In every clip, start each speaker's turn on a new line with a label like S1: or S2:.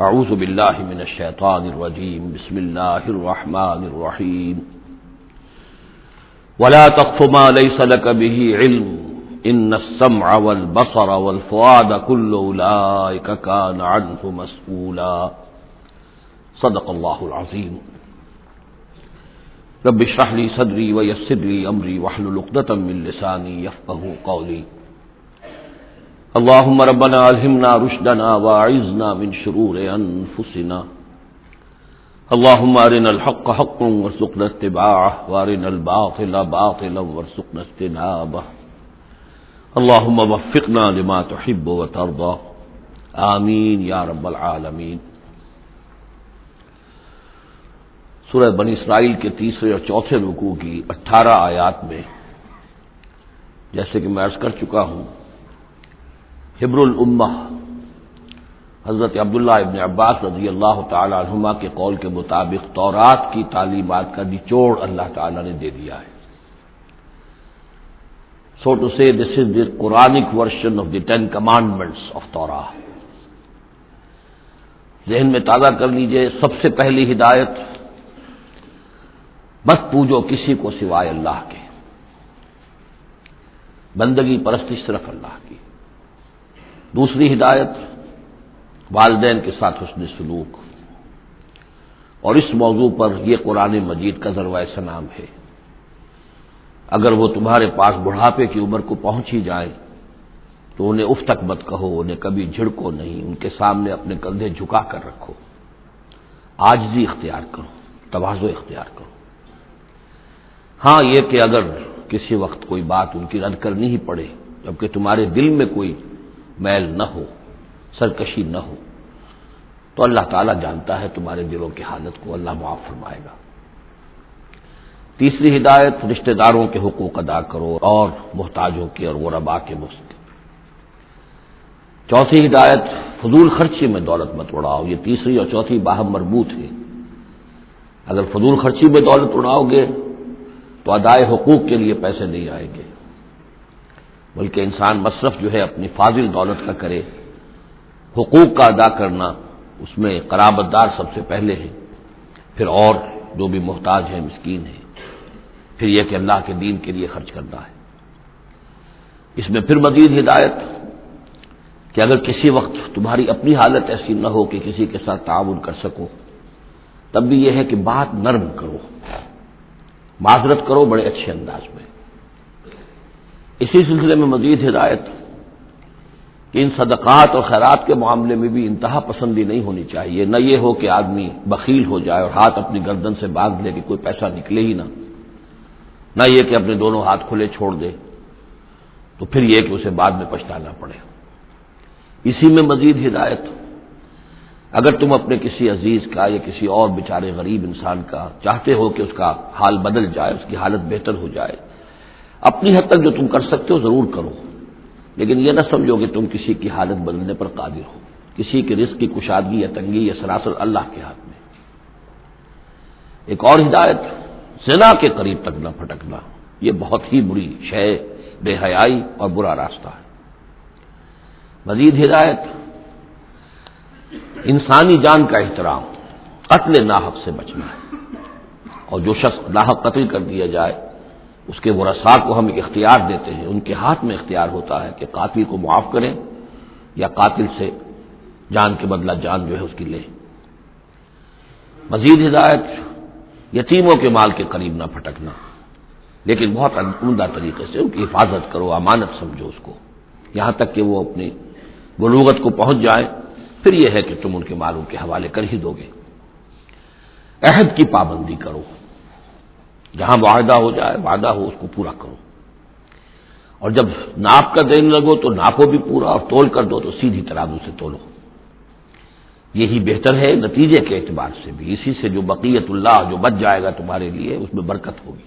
S1: أعوذ بالله من الشيطان الرجيم بسم الله الرحمن الرحيم ولا تقف ما ليس لك به علم إن السمع والبصر والفؤاد كل أولئك كان عنه مسؤولا صدق الله العظيم رب اشرح لي صدري ويسر لي أمري واحلل عقدة من لساني يفقهوا قولي اللهم ربنا ألهمنا رشدنا واعذنا من شرور أنفسنا اللهم أرنا الحق حقا وارزقنا اتباعه وأرنا الباطل باطلا وارزقنا اجتنابه. اللهم وفقنا لما تحب وترضى. آمين يا رب العالمين سورہ بنی اسرائیل کے تیسرے اور چوتھے رکوع کی اٹھارہ آیات میں، جیسے کہ میں عرض کر چکا ہوں حبر الامہ، حضرت عبداللہ ابن عباس رضی اللہ تعالی عنہما کے قول کے مطابق تورات کی تعلیمات کا نچوڑ اللہ تعالی نے دے دیا ہے۔ So to say this is the Quranic version of the ten commandments of Torah ذہن میں تازہ کر لیجیے، سب سے پہلی ہدایت، بس پوجو کسی کو سوائے اللہ کے۔ بندگی پرستی صرف اللہ کی۔ دوسری ہدایت، والدین کے ساتھ حسن سلوک۔ اور اس موضوع پر یہ قرآن مجید کا ذروۂ سنام ہے۔ اگر وہ تمہارے پاس بڑھاپے کی عمر کو پہنچ ہی جائیں تو انہیں اف تک مت کہو، انہیں کبھی جھڑکو نہیں، ان کے سامنے اپنے کندھے جھکا کر رکھو۔ آجزی اختیار کرو توازو اختیار کرو۔ ہاں یہ کہ اگر کسی وقت کوئی بات ان کی رد کرنی ہی پڑے، جبکہ تمہارے دل میں کوئی میل نہ ہو، سرکشی نہ ہو۔ تو اللہ تعالیٰ جانتا ہے تمہارے دلوں کی حالت کو، اللہ معاف فرمائے گا۔ تیسری ہدایت، رشتہ داروں کے حقوق ادا کرو اور محتاجوں کے اور غربا کے مفت چوتھی ہدایت، فضول خرچی میں دولت مت اڑاؤ۔ یہ تیسری اور چوتھی باہم مربوط ہے۔ اگر فضول خرچی میں دولت اڑاؤ گے تو ادائے حقوق کے لیے پیسے نہیں آئیں گے۔ بلکہ انسان مصرف جو ہے اپنی فاضل دولت کا کرے، حقوق کا ادا کرنا اس میں قرابت دار سب سے پہلے ہے پھر اور جو بھی محتاج ہے مسکین ہے پھر یہ کہ اللہ کے دین کے لیے خرچ کرنا ہے۔ اس میں پھر مزید ہدایت کہ اگر کسی وقت تمہاری اپنی حالت ایسی نہ ہو کہ کسی کے ساتھ تعاون کر سکو، تب بھی یہ ہے کہ بات نرم کرو۔ معذرت کرو بڑے اچھے انداز میں۔ اسی سلسلے میں مزید ہدایت کہ ان صدقات اور خیرات کے معاملے میں بھی انتہا پسندی نہیں ہونی چاہیے، نہ یہ ہو کہ آدمی بخیل ہو جائے اور ہاتھ اپنی گردن سے باندھ لے کہ کوئی پیسہ نکلے ہی نہ۔ نہ یہ کہ اپنے دونوں ہاتھ کھلے چھوڑ دے، تو پھر یہ کہ اسے بعد میں پچھتانا پڑے۔ اسی میں مزید ہدایت، اگر تم اپنے کسی عزیز کا یا کسی اور بیچارے غریب انسان کا چاہتے ہو کہ اس کا حال بدل جائے، اس کی حالت بہتر ہو جائے اپنی حد تک جو تم کر سکتے ہو ضرور کرو۔ لیکن یہ نہ سمجھو کہ تم کسی کی حالت بدلنے پر قادر ہو، کسی کے رزق کی کشادگی یا تنگی یا سراسر اللہ کے ہاتھ میں۔ ایک اور ہدایت، زنا کے قریب تک نہ پھٹکنا یہ بہت ہی بری شے، بے حیائی اور برا راستہ ہے۔ مزید ہدایت، انسانی جان کا احترام، قتل ناحق سے بچنا ہے۔ اور جو شخص ناحق قتل کر دیا جائے اس کے ورثاء کو ہم اختیار دیتے ہیں، ان کے ہاتھ میں اختیار ہوتا ہے کہ قاتل کو معاف کریں یا قاتل سے جان کے بدلہ جان جو ہے اس کی لیں مزید ہدایت، یتیموں کے مال کے قریب نہ پھٹکنا۔ لیکن بہت عمدہ طریقے سے ان کی حفاظت کرو، امانت سمجھو اس کو۔ یہاں تک کہ وہ اپنی بلوغت کو پہنچ جائے، پھر یہ ہے کہ تم ان کے مالوں کے حوالے کر ہی دو گے۔ عہد کی پابندی کرو۔ جہاں وعدہ ہو جائے، وعدہ ہو، اس کو پورا کرو۔ اور جب ناپ کا دین لگو تو ناپو بھی پورا اور تول کر دو تو سیدھی ترازو سے تولو۔ یہی بہتر ہے نتیجے کے اعتبار سے بھی۔ اسی سے جو بقیت اللہ جو بچ جائے گا تمہارے لیے، اس میں برکت ہوگی۔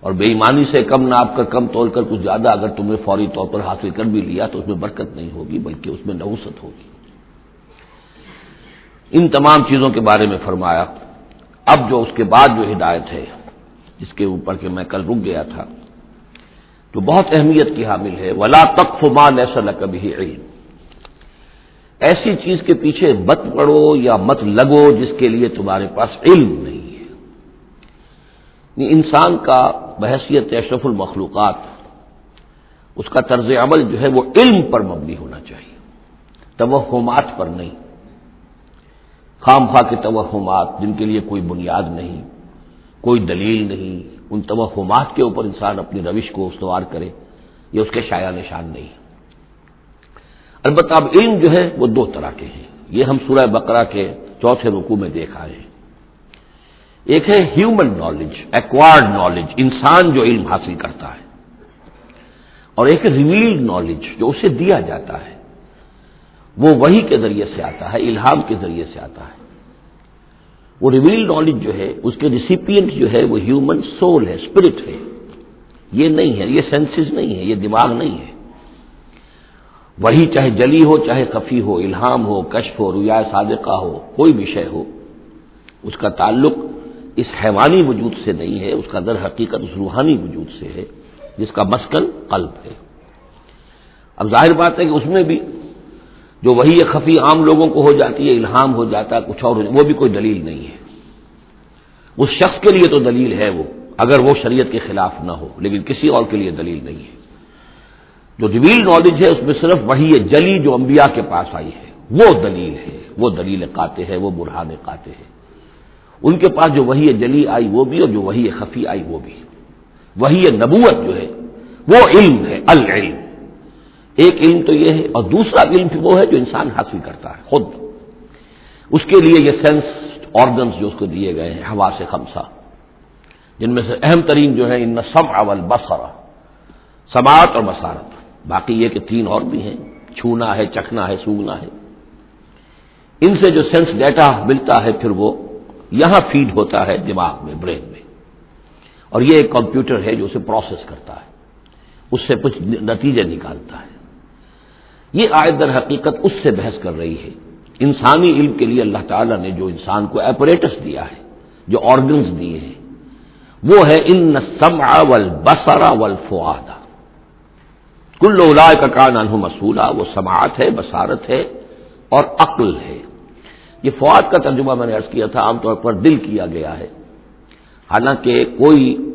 S1: اور بے ایمانی سے کم ناپ کر، کم تول کر کچھ زیادہ اگر تم نے فوری طور پر حاصل کر بھی لیا تو اس میں برکت نہیں ہوگی، بلکہ اس میں نوسط ہوگی۔ ان تمام چیزوں کے بارے میں فرمایا، اب جو اس کے بعد جو ہدایت ہے جس کے اوپر کہ میں کل رک گیا تھا۔ تو بہت اہمیت کی حامل ہے۔ ولا تقف ما ایسا نہ کبھی علم۔ ایسی چیز کے پیچھے مت پڑو یا مت لگو جس کے لیے تمہارے پاس علم نہیں ہے۔ یعنی انسان کا بحثیت اشرف المخلوقات، اس کا طرز عمل جو ہے وہ علم پر مبنی ہونا چاہیے، توہمات پر نہیں۔ خام خواہ کے توہمات، جن کے لیے کوئی بنیاد نہیں۔ کوئی دلیل نہیں، ان توہمات کے اوپر انسان اپنی روش کو استوار کرے، یہ اس کے شاع نشان نہیں۔ البتہ اب علم جو ہے وہ دو طرح کے ہیں۔ یہ ہم سورہ بقرہ کے چوتھے رکوع میں دیکھ آئے ہیں۔ ایک ہے ہیومن نالج ایکوائرڈ نالج انسان جو علم حاصل کرتا ہے۔ اور ایک ریویلڈ نالج جو اسے دیا جاتا ہے۔ وہ وہی کے ذریعے سے آتا ہے، الہام کے ذریعے سے آتا ہے۔ وہ ریویل نالج جو ہے، اس کے ریسیپینٹ جو ہے، وہ ہیومن سول ہے اسپرٹ ہے۔ یہ نہیں ہے، یہ سینسز نہیں ہے، یہ دماغ نہیں ہے۔ وہی چاہے جلی ہو، چاہے خفی ہو، الہام ہو، کشف ہو رویا صادقہ ہو، کوئی بھی شے ہو، اس کا تعلق اس حیوانی وجود سے نہیں ہے، اس کا در حقیقت اس روحانی وجود سے ہے، جس کا مسکن قلب ہے۔ اب ظاہر بات ہے کہ اس میں بھی جو وہی خفی عام لوگوں کو ہو جاتی ہے، الہام ہو جاتا ہے، کچھ اور وہ بھی کوئی دلیل نہیں ہے۔ اس شخص کے لیے تو دلیل ہے وہ، اگر وہ شریعت کے خلاف نہ ہو، لیکن کسی اور کے لیے دلیل نہیں ہے۔ جو ریویل نالج ہے، اس میں صرف وہی جلی جو انبیاء کے پاس آئی ہے، وہ دلیل ہے۔ وہ دلیل قاتے ہے، وہ برہان قاتے ہے۔ ان کے پاس جو وہی جلی آئی وہ بھی اور جو وہی خفی آئی وہ بھی۔ وہی نبوت جو ہے، وہ علم ہے، العلم۔ ایک علم تو یہ ہے اور دوسرا علم وہ ہے جو انسان حاصل کرتا ہے، خود۔ اس کے لیے یہ سینس آرگنس جو اس کو دیے گئے ہیں ہوا سے خمسا جن میں سے اہم ترین جو ہے ان سم اول بسرا سماعت اور مسارت باقی یہ کہ تین اور بھی ہیں۔ چھونا ہے، چکھنا ہے سوگنا ہے۔ ان سے جو سینس ڈیٹا ملتا ہے، پھر وہ یہاں فیڈ ہوتا ہے دماغ میں، برین میں۔ اور یہ ایک کمپیوٹر ہے جو اسے پروسیس کرتا ہے۔ اس سے کچھ نتیجے نکالتا ہے۔ یہ آئے در حقیقت اس سے بحث کر رہی ہے۔ انسانی علم کے لیے اللہ تعالیٰ نے جو انسان کو ایپریٹس دیا ہے، جو آرگنز دیے ہیں، وہ ہے ان سمع ول بسرا ول فوادا کل کا کان انہ مسولہ وہ سماعت ہے، بصارت ہے اور عقل ہے۔ یہ فواد کا ترجمہ میں نے عرض کیا تھا، عام طور پر دل کیا گیا ہے۔ حالانکہ کوئی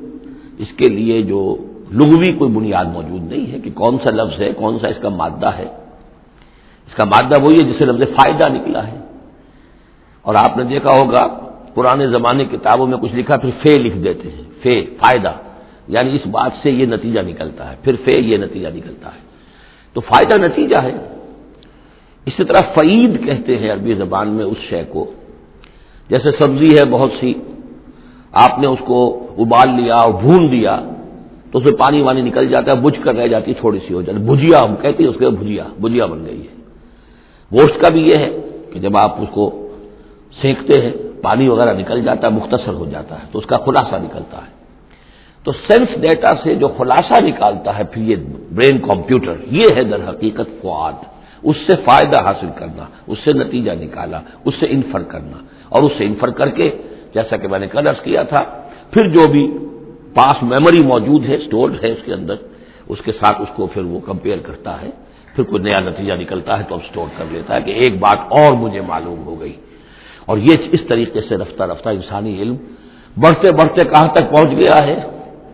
S1: اس کے لیے جو لغوی کوئی بنیاد موجود نہیں ہے کہ کون سا لفظ ہے، کون سا اس کا مادہ ہے۔ اس کا مادہ وہی ہے جسے لفظ فائدہ نکلا ہے۔ اور آپ نے دیکھا ہوگا، پرانے زمانے کتابوں میں کچھ لکھا، پھر فے لکھ دیتے ہیں۔ فے، فائدہ۔ یعنی اس بات سے یہ نتیجہ نکلتا ہے۔ پھر فے یہ نتیجہ نکلتا ہے۔ تو فائدہ نتیجہ ہے۔ اسی طرح فعید کہتے ہیں عربی زبان میں اس شے کو۔ جیسے سبزی ہے بہت سی، آپ نے اس کو ابال لیا اور بھون دیا، تو اس میں پانی وانی نکل جاتا ہے بجھ کر رہ جاتی ہے، تھوڑی سی ہو جاتی بھجیا، ہم کہتے ہیں اس کے بھجیا بھجیا بن گئی ہے۔ گوشت کا بھی یہ ہے کہ جب آپ اس کو سینکتے ہیں، پانی وغیرہ نکل جاتا ہے، مختصر ہو جاتا ہے، تو اس کا خلاصہ نکلتا ہے۔ تو سینس ڈیٹا سے جو خلاصہ نکالتا ہے، پھر یہ برین کمپیوٹر، یہ ہے در حقیقت فواد۔ اس سے فائدہ حاصل کرنا، اس سے نتیجہ نکالا، اس سے انفر کرنا۔ اور اس سے انفر کر کے، جیسا کہ میں نے کلرس کیا تھا، پھر جو بھی پاس میموری موجود ہے اسٹورڈ ہے اس کے اندر، اس کے ساتھ اس کو پھر وہ کمپیئر کرتا ہے۔ پھر کوئی نیا نتیجہ نکلتا ہے تو اب اسٹور کر لیتا ہے کہ ایک بات اور مجھے معلوم ہو گئی۔ اور یہ اس طریقے سے رفتہ رفتہ انسانی علم بڑھتے بڑھتے کہاں تک پہنچ گیا ہے؟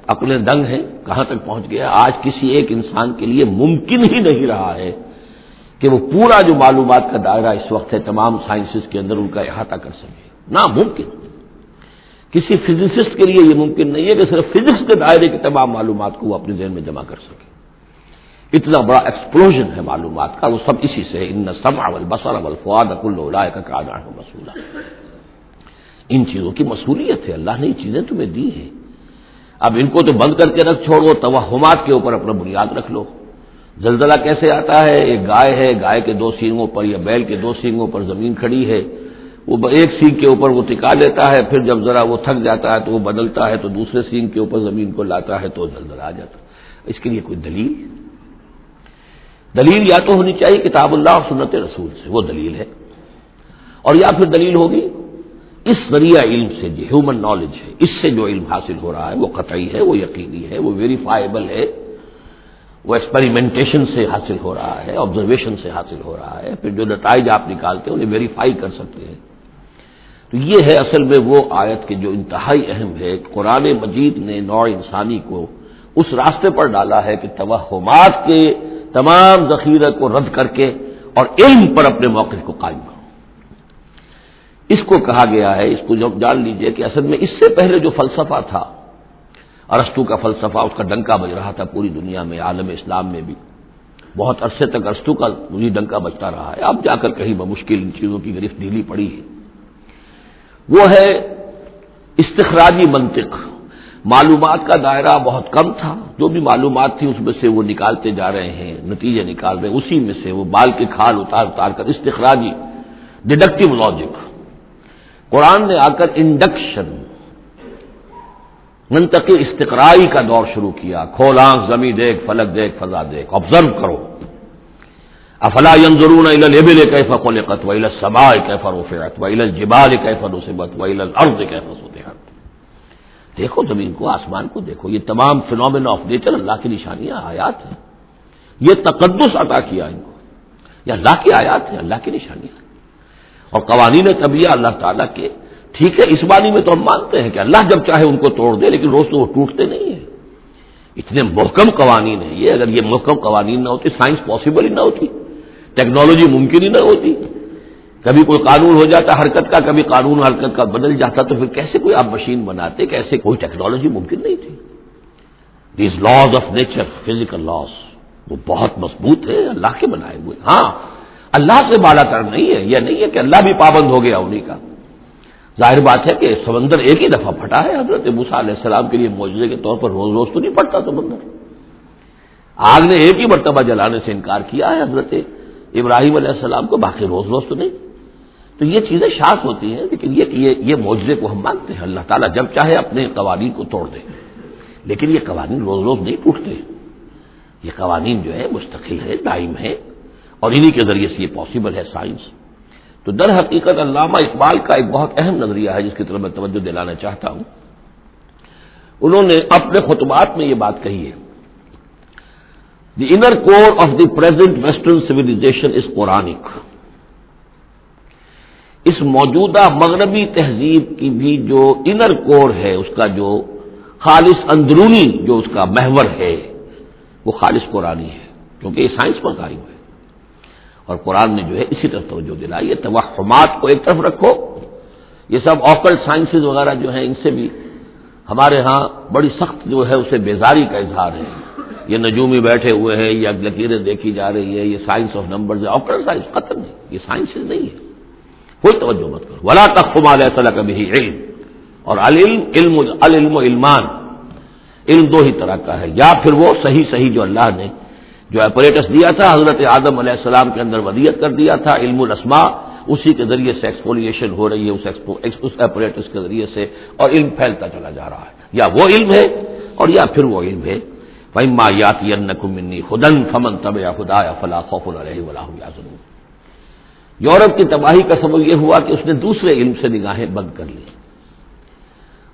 S1: اپنے دنگ ہے کہاں تک پہنچ گیا آج کسی ایک انسان کے لیے ممکن ہی نہیں رہا ہے کہ وہ پورا جو معلومات کا دائرہ اس وقت ہے، تمام سائنسز کے اندر ان کا احاطہ کر سکے۔ ناممکن۔ کسی فزسسٹ کے لیے یہ ممکن نہیں ہے کہ صرف فزکس کے دائرے کی تمام معلومات کو وہ اپنے ذہن میں جمع کر سکے۔ اتنا بڑا ایکسپلوژن ہے معلومات کا، وہ سب اسی سے ان سم اول بسر اول فواد اکل کا مسولہ ان چیزوں کی مصولیت ہے، اللہ نے یہ چیزیں تمہیں دی ہیں۔ اب ان کو تو بند کر کے رکھ چھوڑو، توہمات کے اوپر اپنا بنیاد رکھ لو۔ زلزلہ کیسے آتا ہے؟ ایک گائے ہے، گائے کے دو سینگوں پر یا بیل کے دو سینگوں پر زمین کھڑی ہے۔ وہ ایک سینگ کے اوپر وہ ٹکا لیتا ہے، پھر جب ذرا وہ تھک جاتا ہے تو وہ بدلتا ہے تو دوسرے سینگ کے اوپر زمین کو لاتا ہے تو زلزلہ آ جاتا۔ ہے اس کے لیے کوئی دلیل؟ دلیل یا تو ہونی چاہیے کتاب اللہ اور سنت رسول سے، وہ دلیل ہے۔ اور یا پھر دلیل ہوگی، اس ذریعہ علم سے جو ہیومن نالج ہے، اس سے جو علم حاصل ہو رہا ہے، وہ قطعی ہے، وہ یقینی ہے، وہ ویریفائبل ہے، وہ ایکسپریمنٹیشن سے حاصل ہو رہا ہے آبزرویشن سے حاصل ہو رہا ہے، پھر جو نتائج آپ نکالتے ہیں، انہیں ویریفائی کر سکتے ہیں۔ تو یہ ہے اصل میں وہ آیت کے جو انتہائی اہم ہے، قرآن مجید نے نوع انسانی کو اس راستے پر ڈالا ہے کہ توہمات کے تمام ذخیرے کو رد کر کے اور علم پر اپنے موقف کو قائم کرو۔ اس کو کہا گیا ہے، اس کو جب جان لیجیے کہ اصل میں اس سے پہلے جو فلسفہ تھا ارستو کا فلسفہ، اس کا ڈنکا بج رہا تھا پوری دنیا میں، عالم اسلام میں بھی۔ بہت عرصے تک ارستو کا مجھے ڈنکا بجتا رہا ہے۔ اب جا کر کہیں بمشکل ان چیزوں کی گرفت ڈھیلی پڑی ہے۔ وہ ہے استخراجی منطق۔ معلومات کا دائرہ بہت کم تھا۔ جو بھی معلومات تھی اس میں سے وہ نکالتے جا رہے ہیں، نتیجے نکال رہے ہیں۔ اسی میں سے وہ بال کے کھال اتار اتار کر استخراجی ڈڈکٹیو لاجک قرآن نے آ کر انڈکشن منطقی استقرائی کا دور شروع کیا۔ کھول آنکھ، زمین دیکھ، فلک دیکھ، فضا دیکھ۔ آبزرو کرو۔ افلا ینظرون الى الابل كيف خلقت، والى السماء كيف رفعت، والى الجبال كيف نصبت، والى الارض كيف سطحت دیکھو زمین کو، آسمان کو دیکھو۔ یہ تمام فنومین آف نیچر اللہ کی نشانیاں آیات ہیں۔ یہ تقدس عطا کیا ان کو۔ یہ اللہ کی آیات ہیں، اللہ کی نشانیاں اور قوانین طبیعہ اللہ تعالیٰ کے، ٹھیک ہے، اس بانی میں تو ہم مانتے ہیں کہ اللہ جب چاہے ان کو توڑ دے، لیکن روز تو وہ ٹوٹتے نہیں ہیں۔ اتنے محکم قوانین ہیں یہ، اگر یہ محکم قوانین نہ ہوتی سائنس پاسبل ہی نہ ہوتی ٹیکنالوجی ممکن ہی نہ ہوتی۔ کبھی کوئی قانون ہو جاتا، حرکت کا کبھی قانون حرکت کا بدل جاتا، تو پھر کیسے کوئی آپ مشین بناتے؟ کیسے کوئی ٹیکنالوجی ممکن نہیں تھی؟ These laws of nature physical laws وہ بہت مضبوط ہے اللہ کے بنائے ہوئے۔ ہاں اللہ سے بالا تر نہیں ہے، یہ نہیں ہے کہ اللہ بھی پابند ہو گیا انہیں کا۔ ظاہر بات ہے کہ سمندر ایک ہی دفعہ پھٹا ہے، حضرت موسا علیہ السلام کے لیے معجزے کے طور پر روز روز تو نہیں پھٹتا سمندر۔ آگ نے ایک ہی مرتبہ جلانے سے انکار کیا ہے حضرت ابراہیم علیہ السلام کو، باقی روز روز تو نہیں۔ تو یہ چیزیں شاخ ہوتی ہیں، لیکن یہ یہ معجزے کو ہم مانتے ہیں۔ اللہ تعالیٰ جب چاہے اپنے قوانین کو توڑ دے۔ لیکن یہ قوانین روز روز نہیں ٹوٹتے یہ قوانین جو ہے مستقل ہے دائم ہے اور انہی کے ذریعے سے یہ پاسبل ہے سائنس تو در حقیقت علامہ اقبال کا ایک بہت اہم نظریہ ہے، جس کی طرف میں توجہ دلانا چاہتا ہوں۔ انہوں نے اپنے خطبات میں یہ بات کہی ہے۔ The inner core of the present western civilisation is Quranic اس موجودہ مغربی تہذیب کی بھی جو انر کور ہے، اس کا جو خالص اندرونی جو اس کا محور ہے، وہ خالص قرآنی ہے، کیونکہ یہ سائنس پر قائم ہے۔ اور قرآن نے جو ہے اسی طرف توجہ دلائی ہے توہمات کو ایک طرف رکھو۔ یہ سب آکل سائنسز وغیرہ جو ہیں، ان سے بھی ہمارے ہاں بڑی سخت جو ہے، اسے بیزاری کا اظہار ہے۔ یہ نجومی بیٹھے ہوئے ہیں، یہ لکیریں دیکھی جا رہی ہے، یہ science of number occult science ختم نہیں یہ سائنس نہیں ہے۔ کوئی توجہ مت کرو۔ ولا تخم علیہ صلاح کبھی علم۔ اور العلم، علم، العلم علمان علم دو ہی طرح کا ہے۔ یا پھر وہ صحیح صحیح جو اللہ نے جو اپریٹس دیا تھا، حضرت آدم علیہ السلام کے اندر ودیت کر دیا تھا، علم الاسما اسی کے ذریعے سے ایکسپولیشن ہو رہی ہے، اس اپریٹس کے ذریعے سے اور علم پھیلتا چلا جا رہا ہے۔ یا وہ علم ہے اور یا پھر وہ علم ہے۔ فما یاتی خدن فمن طب یا خدا یا فلاں خوف الرح ولاح یورپ کی تباہی کا سبب یہ ہوا کہ اس نے دوسرے علم سے نگاہیں بند کر لی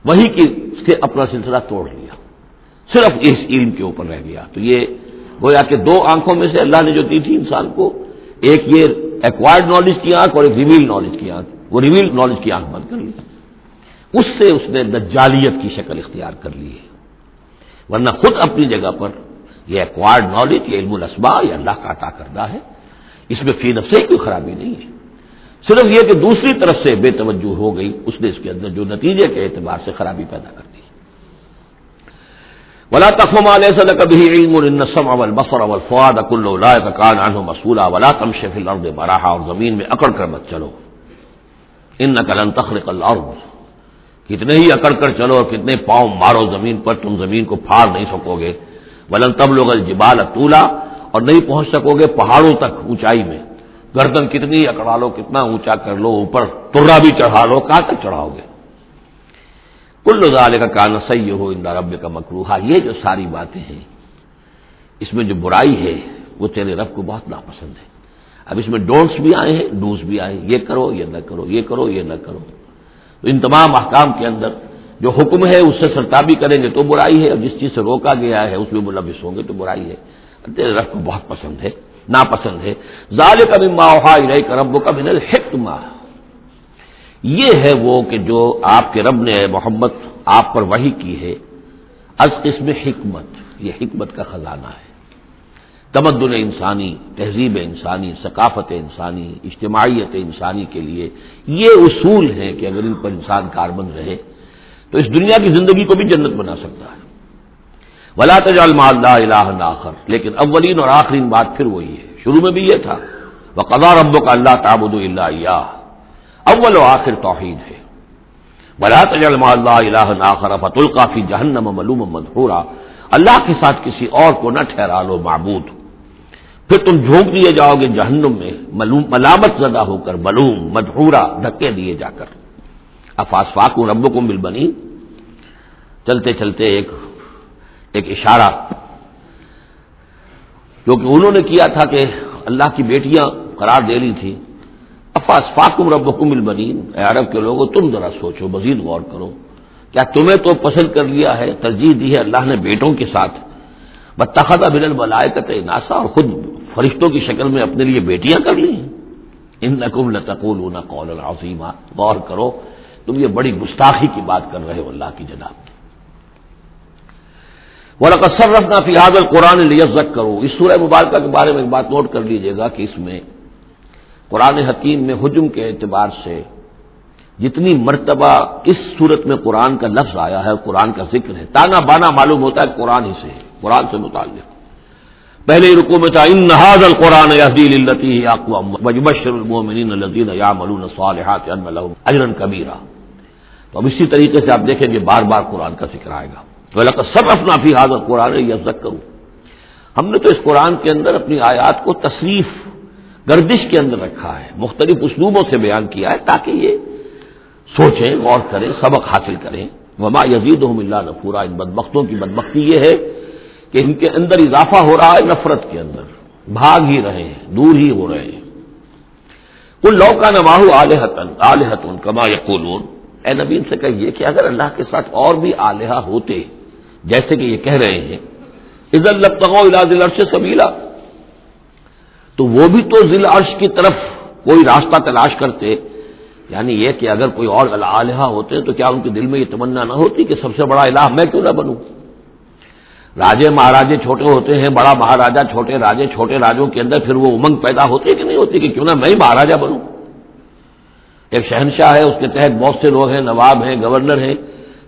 S1: وہی کی اس کے اپنا سلسلہ توڑ لیا۔ صرف اس علم کے اوپر رہ گیا۔ تو یہ گویا کہ دو آنکھوں میں سے اللہ نے جو دی تھی انسان کو، ایک یہ ایکوائرڈ نالج کی آنکھ اور ایک ریویل نالج کی آنکھ۔ وہ ریویل نالج کی آنکھ بند کر لی۔ اس سے اس نے دجالیت کی شکل اختیار کر لی ہے۔ ورنہ خود اپنی جگہ پر یہ ایکوائرڈ نالج یہ علم الاسبا یہ اللہ کا عطا کردہ ہے۔ اس میں فی نفسے کوئی خرابی نہیں ہے۔ صرف یہ کہ دوسری طرف سے بے توجہ ہو گئی، اس نے اس کے اندر جو نتیجے کے اعتبار سے خرابی پیدا کر دی۔ ولا تخم علیہ کبھی علم النسم اول بفر اول فواد اک اللہ کا کان عنہ مسولہ ولا تم شیف الارض براہا اور زمین میں اکڑ کر مت چلو۔ ان نقل تخرق الارض کتنے ہی اکڑ کر چلو اور کتنے پاؤں مارو زمین پر، تم زمین کو پھاڑ نہیں سکو گے۔ ولن تب لوگ الجبال طولا اور نہیں پہنچ سکو گے پہاڑوں تک اونچائی میں۔ گردن کتنی اکڑا لو کتنا اونچا کر لو، اوپر ترا بھی چڑھا لو، کہاں تک چڑھاؤ گے؟ کل ظال کا کان سی ہو اندر رب کا مکروہ یہ جو ساری باتیں ہیں، اس میں جو برائی ہے، وہ تیرے رب کو بہت ناپسند ہے۔ اب اس میں ڈونٹس بھی آئے ہیں، ڈوز بھی آئے یہ کرو، یہ نہ کرو، یہ کرو، یہ نہ کرو۔ تو ان تمام احکام کے اندر جو حکم ہے، اس سے سرتابی کریں گے تو برائی ہے۔ اور جس چیز سے روکا گیا ہے، اس میں ملوث ہوں گے تو برائی ہے۔ تیرے رب کو بہت پسند ہے، ناپسند ہے۔ ظال کبھی ماحا رب کا من الحکمہ یہ ہے وہ کہ جو آپ کے رب نے محمد آپ پر وہی کی ہے۔ از قسم حکمت، یہ حکمت کا خزانہ ہے۔ تمدن انسانی، تہذیب انسانی، ثقافت انسانی، اجتماعیت انسانی کے لیے یہ اصول ہیں کہ اگر ان پر انسان کاربند رہے، تو اس دنیا کی زندگی کو بھی جنت بنا سکتا ہے۔ ولا تجال ماللہ الہ آخر۔ لیکن اولین اور آخرین بات پھر وہی ہے۔ شروع میں بھی یہ تھا۔ وہ قدا رب کا اللہ تعبد اللہ اول و آخر توحید ہے۔ ولا تجال ماللہ الہ آخر فت القافی جہنم ملوم مدحورا۔ اللہ کے ساتھ کسی اور کو نہ ٹھہرا لو معبود۔ پھر تم جھونک دیے جاؤ گے جہنم میں۔ ملامت زدہ ہو کر ملوم مدہورا دھکے دیے جا کر۔ افاس فاق رب کو مل بنی چلتے چلتے ایک ایک اشارہ جو کہ انہوں نے کیا تھا کہ اللہ کی بیٹیاں قرار دے لی تھی افاس فاکم رب کو بنی عرب کے لوگوں تم ذرا سوچو، مزید غور کرو۔ کیا تمہیں تو پسند کر لیا ہے، ترجیح دی ہے اللہ نے بیٹوں کے ساتھ؟ بتخت بن الملائکت ناسا اور خود فرشتوں کی شکل میں اپنے لیے بیٹیاں کر لی ان نقم لتقول قول العظیمہ غور کرو، تم یہ بڑی گستاخی کی بات کر رہے ہو اللہ کی جناب۔ ورقصر رفنا فیاد القرآن لیزک کرو اس سورہ مبارکہ کے بارے میں ایک بات نوٹ کر لیجیے گا کہ اس میں قرآن حکیم میں حجم کے اعتبار سے جتنی مرتبہ اس صورت میں قرآن کا لفظ آیا ہے قرآن کا ذکر ہے، تانا بانا معلوم ہوتا ہے قرآن ہی سے قرآن سے متعلق۔ پہلے رکو میں تھا ان نہاد القرآن اجرن کبیرہ تو اب اسی طریقے سے آپ دیکھیں گے بار بار قرآن کا ذکر آئے گا۔ تو سب اپنا فی حاضر قرآن یزک کروں ہم نے تو اس قرآن کے اندر اپنی آیات کو تصریف، گردش کے اندر رکھا ہے، مختلف اسلوبوں سے بیان کیا ہے تاکہ یہ سوچیں، غور کریں، سبق حاصل کریں۔ وما یزید اللہ نفورا۔ ان بدبختوں کی بدبختی یہ ہے کہ ان کے اندر اضافہ ہو رہا ہے نفرت کے اندر۔ بھاگ ہی رہے ہیں، دور ہی ہو رہے ہیں۔ کل لو کا نماح آلحتن آلحتن کما یقولون اے نبین سے کہیے کہ اگر اللہ کے ساتھ اور بھی آلیہ ہوتے جیسے کہ یہ کہہ رہے ہیں عزت لبتغو علاج عرش سبیلا۔ تو وہ بھی تو ضلع عرش کی طرف کوئی راستہ تلاش کرتے یعنی یہ کہ اگر کوئی اور الہ ہوتے تو کیا ان کے دل میں یہ تمنا نہ ہوتی کہ سب سے بڑا الہ میں کیوں نہ بنوں؟ راجے مہاراجے چھوٹے ہوتے ہیں، بڑا مہاراجا چھوٹے راجے چھوٹے راجوں کے اندر پھر وہ امنگ پیدا ہوتی ہے کہ نہیں ہوتی کہ کیوں نہ میں ہی مہاراجا بنوں؟ ایک شہنشاہ ہے، اس کے تحت بہت سے لوگ ہیں، نواب ہیں، گورنر ہیں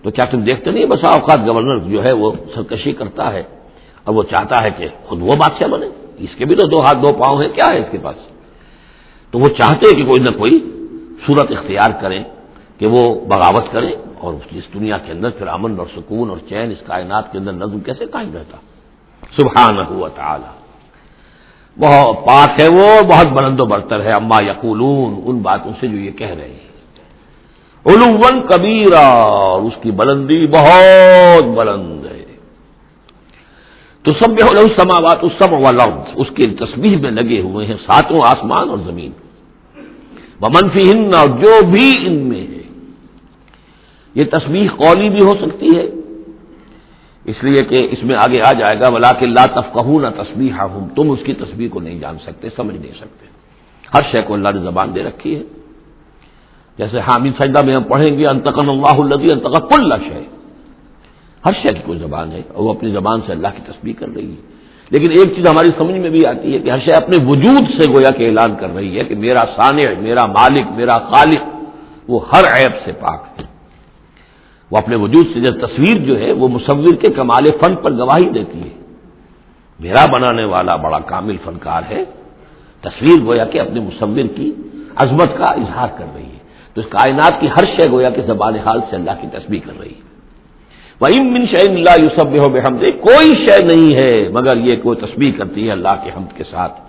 S1: تو کیا تم دیکھتے نہیں بسا اوقات گورنر جو ہے وہ سرکشی کرتا ہے اور وہ چاہتا ہے کہ خود وہ بادشاہ بنے؟ اس کے بھی تو دو ہاتھ دو پاؤں ہیں، کیا ہے اس کے پاس؟ تو وہ چاہتے ہیں کہ کوئی نہ کوئی صورت اختیار کریں کہ وہ بغاوت کریں اور اس دنیا کے اندر پھر امن اور سکون اور چین اس کائنات کے اندر نظم کیسے قائم رہتا؟ سبحان ہوا تعالی بہت پاک ہے وہ، بہت بلند و برتر ہے اما یقولون، ان باتوں سے جو یہ کہہ رہے ہیں۔ علوم کبیرا اور اس کی بلندی بہت بلند ہے۔ تو سب سماوات اس سب اس کی تصویر میں لگے ہوئے ہیں ساتوں آسمان اور زمین۔ منفی ہند اور جو بھی ان میں ہے۔ یہ تصویر قولی بھی ہو سکتی ہے۔ اس لیے کہ اس میں آگے آ جائے گا بلا کہ اللہ تفقہ نہ تصویر ہوں تم اس کی تصویر کو نہیں جان سکتے، سمجھ نہیں سکتے۔ ہر شے کو اللہ نے زبان دے رکھی ہے۔ جیسے حامد سجدہ میں ہم پڑھیں گے، انتقن اللہ الدی انتقا کل شے ہر شے کی کوئی زبان ہے، اور وہ اپنی زبان سے اللہ کی تصویر کر رہی ہے۔ لیکن ایک چیز ہماری سمجھ میں بھی آتی ہے کہ ہر شے اپنے وجود سے گویا کہ اعلان کر رہی ہے کہ میرا سانع میرا مالک، میرا خالق، وہ ہر عیب سے پاک ہے۔ وہ اپنے وجود سے جب تصویر جو ہے، وہ مصور کے کمال فن پر گواہی دیتی ہے۔ میرا بنانے والا بڑا کامل فنکار ہے، تصویر گویا کہ اپنے مصور کی عظمت کا اظہار کر رہی ہے۔ تو اس کائنات کی ہر شے گویا کہ زبان حال سے اللہ کی تصویر کر رہی ہے۔ وہی من شعین اللہ یوسف ہو بحمد کوئی شے نہیں ہے، مگر یہ کوئی تصویر کرتی ہے اللہ کے حمد کے ساتھ۔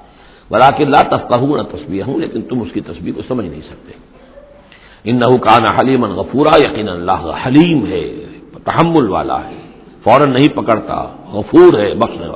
S1: بلا کے اللہ تفقہ ہوں نہ تصویر ہوں لیکن تم اس کی تصویر کو سمجھ نہیں سکتے۔ ان نہ کان حلیم غفورا یقین اللہ حلیم ہے، تحمل والا ہے، فوراً نہیں پکڑتا، غفور ہے، بخشنے والا۔